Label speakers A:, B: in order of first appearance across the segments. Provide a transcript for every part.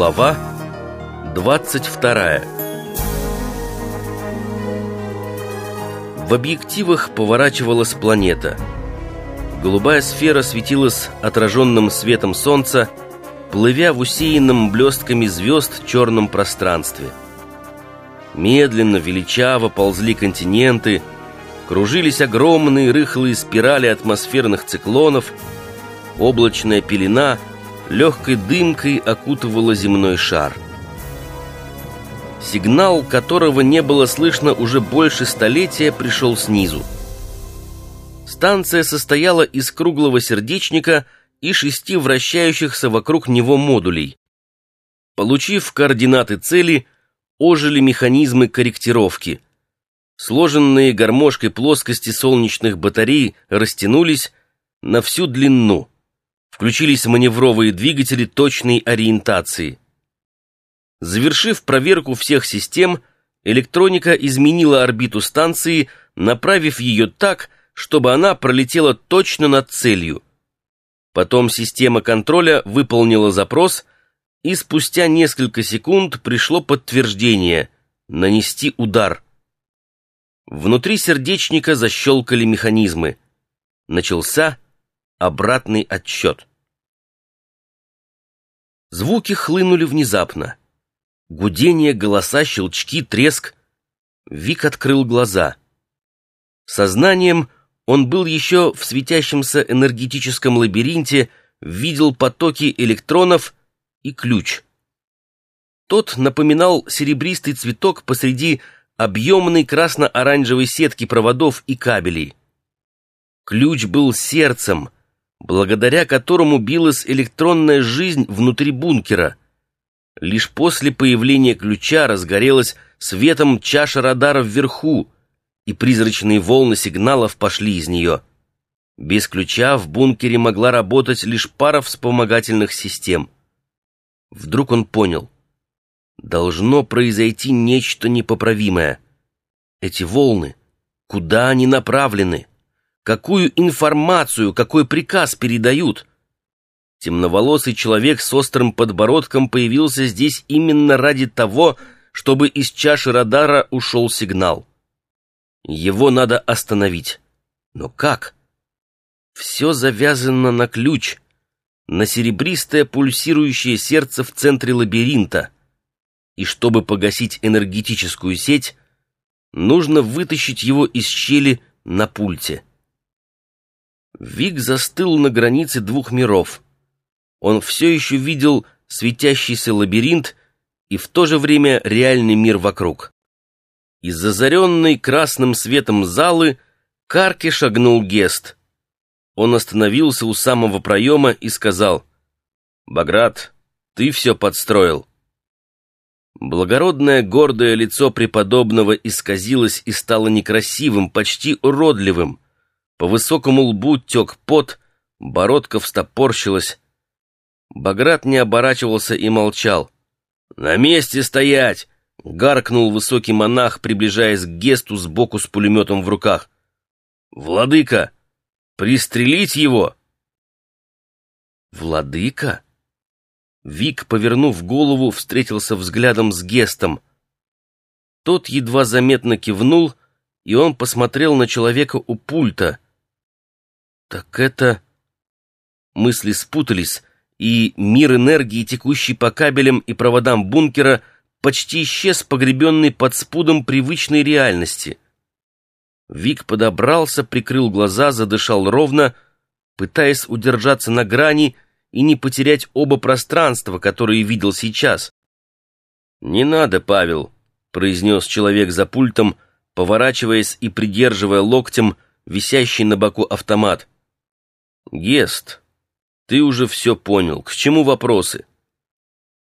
A: Глава 22 В объективах поворачивалась планета. Голубая сфера светилась отраженным светом солнца, плывя в усеянном блестками звезд черном пространстве. Медленно, величаво ползли континенты, кружились огромные рыхлые спирали атмосферных циклонов, облачная пелена легкой дымкой окутывала земной шар. Сигнал, которого не было слышно уже больше столетия, пришел снизу. Станция состояла из круглого сердечника и шести вращающихся вокруг него модулей. Получив координаты цели, ожили механизмы корректировки. Сложенные гармошкой плоскости солнечных батарей растянулись на всю длину. Включились маневровые двигатели точной ориентации. Завершив проверку всех систем, электроника изменила орбиту станции, направив ее так, чтобы она пролетела точно над целью. Потом система контроля выполнила запрос, и спустя несколько секунд пришло подтверждение «нанести удар». Внутри сердечника защелкали механизмы. Начался обратный отсчет. Звуки хлынули внезапно. Гудение, голоса, щелчки, треск. Вик открыл глаза. Сознанием он был еще в светящемся энергетическом лабиринте, видел потоки электронов и ключ. Тот напоминал серебристый цветок посреди объемной красно-оранжевой сетки проводов и кабелей. Ключ был сердцем, благодаря которому билась электронная жизнь внутри бункера. Лишь после появления ключа разгорелась светом чаша радара вверху, и призрачные волны сигналов пошли из нее. Без ключа в бункере могла работать лишь пара вспомогательных систем. Вдруг он понял. Должно произойти нечто непоправимое. Эти волны, куда они направлены? Какую информацию, какой приказ передают? Темноволосый человек с острым подбородком появился здесь именно ради того, чтобы из чаши радара ушел сигнал. Его надо остановить. Но как? Все завязано на ключ, на серебристое пульсирующее сердце в центре лабиринта. И чтобы погасить энергетическую сеть, нужно вытащить его из щели на пульте. Вик застыл на границе двух миров. Он все еще видел светящийся лабиринт и в то же время реальный мир вокруг. Из зазаренной красным светом залы к арке шагнул Гест. Он остановился у самого проема и сказал, «Баграт, ты все подстроил». Благородное гордое лицо преподобного исказилось и стало некрасивым, почти уродливым. По высокому лбу тек пот, бородка встопорщилась. Баграт не оборачивался и молчал. «На месте стоять!» — гаркнул высокий монах, приближаясь к Гесту сбоку с пулеметом в руках. «Владыка! Пристрелить его!» «Владыка?» Вик, повернув голову, встретился взглядом с Гестом. Тот едва заметно кивнул, и он посмотрел на человека у пульта — так это... Мысли спутались, и мир энергии, текущий по кабелям и проводам бункера, почти исчез, погребенный под спудом привычной реальности. Вик подобрался, прикрыл глаза, задышал ровно, пытаясь удержаться на грани и не потерять оба пространства, которые видел сейчас. «Не надо, Павел», — произнес человек за пультом, поворачиваясь и придерживая локтем висящий на боку автомат. «Гест, ты уже все понял. К чему вопросы?»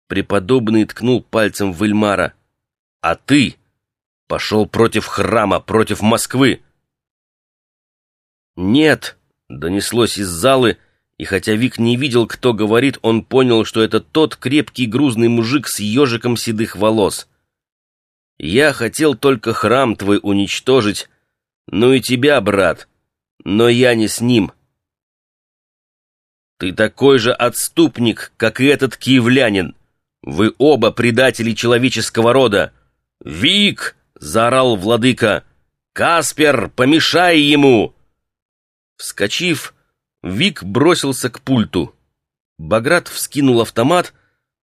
A: Преподобный ткнул пальцем в Эльмара. «А ты пошел против храма, против Москвы!» «Нет!» — донеслось из залы, и хотя Вик не видел, кто говорит, он понял, что это тот крепкий грузный мужик с ежиком седых волос. «Я хотел только храм твой уничтожить, ну и тебя, брат, но я не с ним». «Ты такой же отступник, как и этот киевлянин! Вы оба предатели человеческого рода! Вик!» — заорал владыка. «Каспер, помешай ему!» Вскочив, Вик бросился к пульту. Баграт вскинул автомат,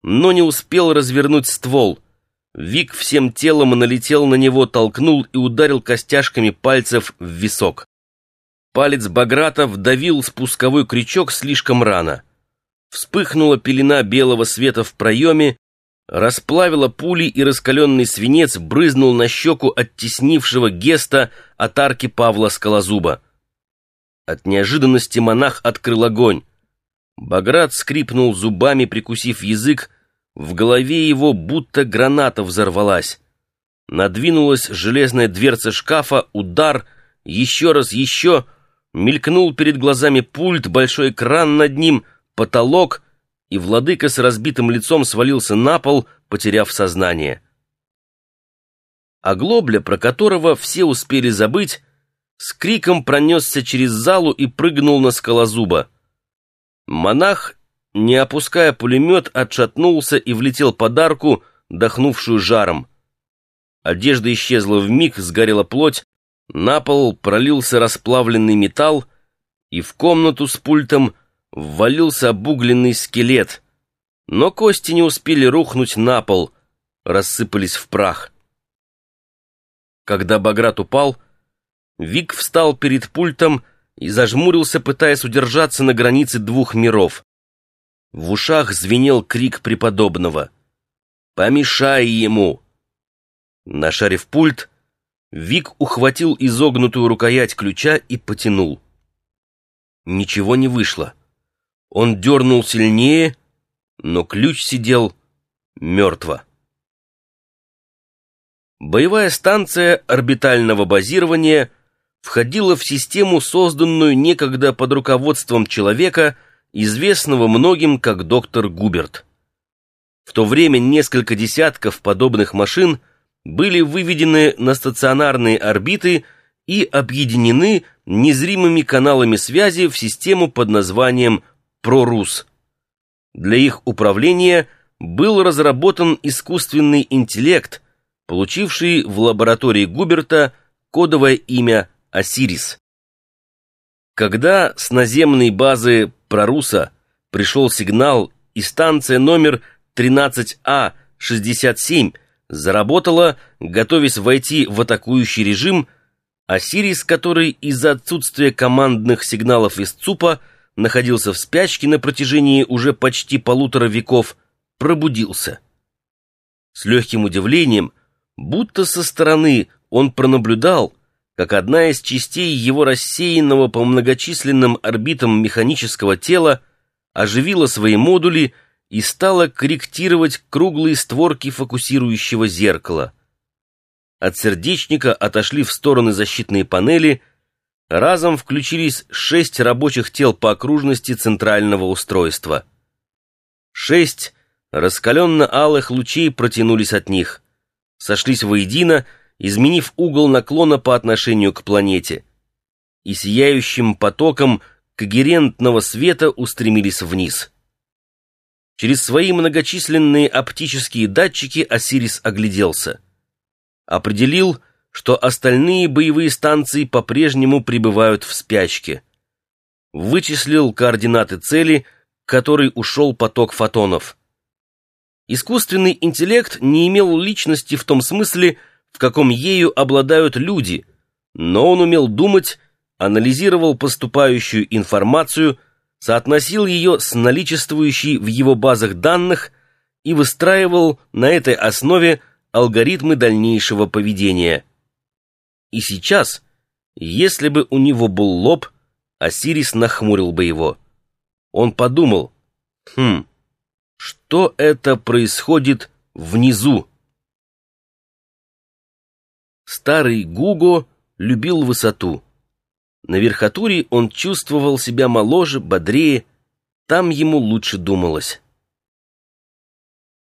A: но не успел развернуть ствол. Вик всем телом налетел на него, толкнул и ударил костяшками пальцев в висок. Палец Баграта вдавил спусковой крючок слишком рано. Вспыхнула пелена белого света в проеме, расплавила пули и раскаленный свинец брызнул на щеку оттеснившего геста от арки Павла Скалозуба. От неожиданности монах открыл огонь. Баграт скрипнул зубами, прикусив язык, в голове его будто граната взорвалась. Надвинулась железная дверца шкафа, удар, еще раз, еще, мелькнул перед глазами пульт, большой экран над ним, потолок, и владыка с разбитым лицом свалился на пол, потеряв сознание. А Глобля, про которого все успели забыть, с криком пронесся через залу и прыгнул на скалозуба. Монах, не опуская пулемет, отшатнулся и влетел под арку, дохнувшую жаром. Одежда исчезла в миг, сгорела плоть, на пол пролился расплавленный металл, и в комнату с пультом ввалился обугленный скелет. Но кости не успели рухнуть на пол, рассыпались в прах. Когда Баграт упал, Вик встал перед пультом и зажмурился, пытаясь удержаться на границе двух миров. В ушах звенел крик преподобного. «Помешай ему!» Нашарив пульт, Вик ухватил изогнутую рукоять ключа и потянул. Ничего не вышло. Он дернул сильнее, но ключ сидел мертво. Боевая станция орбитального базирования входила в систему, созданную некогда под руководством человека, известного многим как доктор Губерт. В то время несколько десятков подобных машин были выведены на стационарные орбиты и объединены незримыми каналами связи в систему под названием «Прорус». Для их управления был разработан искусственный интеллект, получивший в лаборатории Губерта кодовое имя Осирис. Когда с наземной базы Проруса пришел сигнал и станция номер 13А-67 заработала, готовясь войти в атакующий режим, Осирис, который из-за отсутствия командных сигналов из ЦУПа находился в спячке на протяжении уже почти полутора веков, пробудился. С легким удивлением, будто со стороны он пронаблюдал, как одна из частей его рассеянного по многочисленным орбитам механического тела оживила свои модули и стала корректировать круглые створки фокусирующего зеркала. От сердечника отошли в стороны защитные панели, разом включились шесть рабочих тел по окружности центрального устройства. Шесть раскаленно-алых лучей протянулись от них, сошлись воедино изменив угол наклона по отношению к планете, и сияющим потоком когерентного света устремились вниз. Через свои многочисленные оптические датчики Осирис огляделся. Определил, что остальные боевые станции по-прежнему пребывают в спячке. Вычислил координаты цели, к которой ушел поток фотонов. Искусственный интеллект не имел личности в том смысле, в каком ею обладают люди, но он умел думать, анализировал поступающую информацию, соотносил ее с наличествующей в его базах данных и выстраивал на этой основе алгоритмы дальнейшего поведения. И сейчас, если бы у него был лоб, Осирис нахмурил бы его. Он подумал, хм, что это происходит внизу? Старый Гуго любил высоту. На верхотуре он чувствовал себя моложе, бодрее, там ему лучше думалось.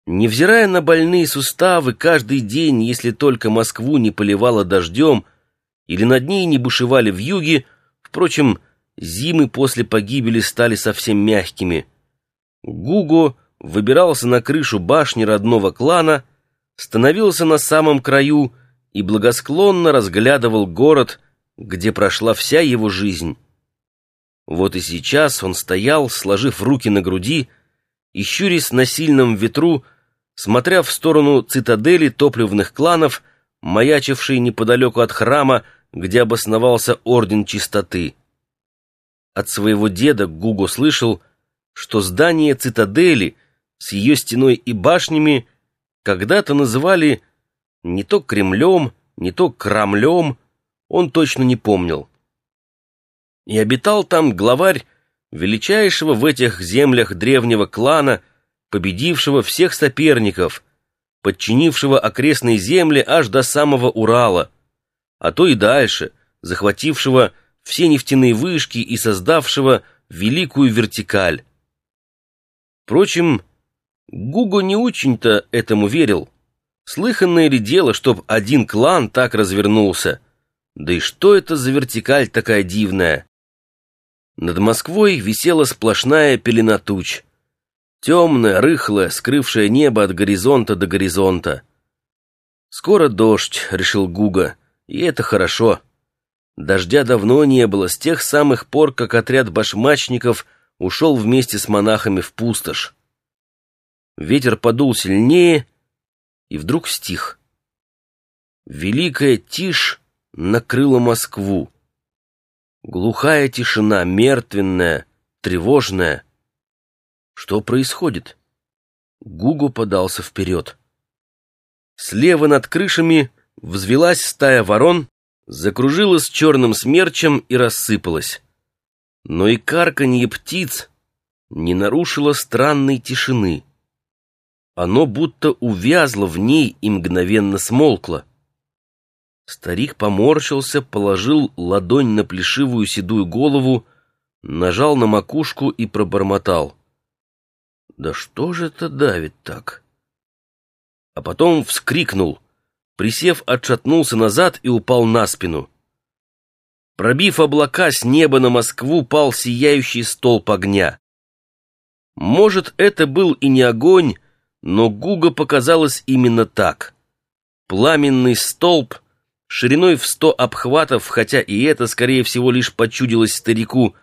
A: Невзирая на больные суставы, каждый день, если только Москву не поливало дождем или над ней не бушевали в юге, впрочем, зимы после погибели стали совсем мягкими. Гуго выбирался на крышу башни родного клана, становился на самом краю и благосклонно разглядывал город, где прошла вся его жизнь. Вот и сейчас он стоял, сложив руки на груди, и щурясь на сильном ветру, смотря в сторону цитадели топливных кланов, маячившей неподалеку от храма, где обосновался Орден Чистоты. От своего деда Гуго слышал, что здание цитадели с ее стеной и башнями когда-то называли не то Кремлем, не то Крамлем, он точно не помнил. И обитал там главарь величайшего в этих землях древнего клана, победившего всех соперников, подчинившего окрестные земли аж до самого Урала, а то и дальше, захватившего все нефтяные вышки и создавшего великую вертикаль. Впрочем, Гуго не очень-то этому верил. Слыханное ли дело, чтоб один клан так развернулся? Да и что это за вертикаль такая дивная? Над Москвой висела сплошная пелена туч. Темная, рыхлая, скрывшая небо от горизонта до горизонта. «Скоро дождь», — решил Гуга, — «и это хорошо». Дождя давно не было, с тех самых пор, как отряд башмачников ушел вместе с монахами в пустошь. Ветер подул сильнее, и вдруг стих. Великая тишь накрыла Москву. Глухая тишина, мертвенная, тревожная. Что происходит? Гугу подался вперед. Слева над крышами взвелась стая ворон, закружилась черным смерчем и рассыпалась. Но и карканье птиц не нарушило странной тишины. Оно будто увязло в ней и мгновенно смолкло. Старик поморщился, положил ладонь на плешивую седую голову, нажал на макушку и пробормотал. «Да что же это давит так?» А потом вскрикнул, присев, отшатнулся назад и упал на спину. Пробив облака, с неба на Москву пал сияющий столб огня. Может, это был и не огонь, но Гуга показалось именно так. Пламенный столб, шириной в сто обхватов, хотя и это, скорее всего, лишь почудилось старику,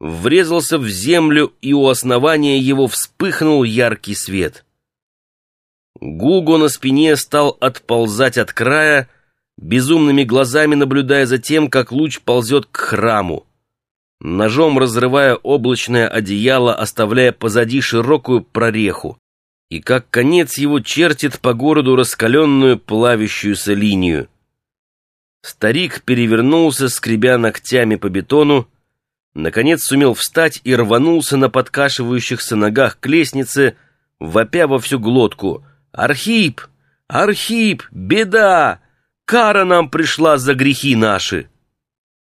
A: врезался в землю, и у основания его вспыхнул яркий свет. Гуго на спине стал отползать от края, безумными глазами наблюдая за тем, как луч ползет к храму. Ножом разрывая облачное одеяло, оставляя позади широкую прореху и как конец его чертит по городу раскаленную плавящуюся линию. Старик перевернулся, скребя ногтями по бетону, наконец сумел встать и рванулся на подкашивающихся ногах к лестнице, вопя во всю глотку. «Архип! Архип! Беда! Кара нам пришла за грехи наши!»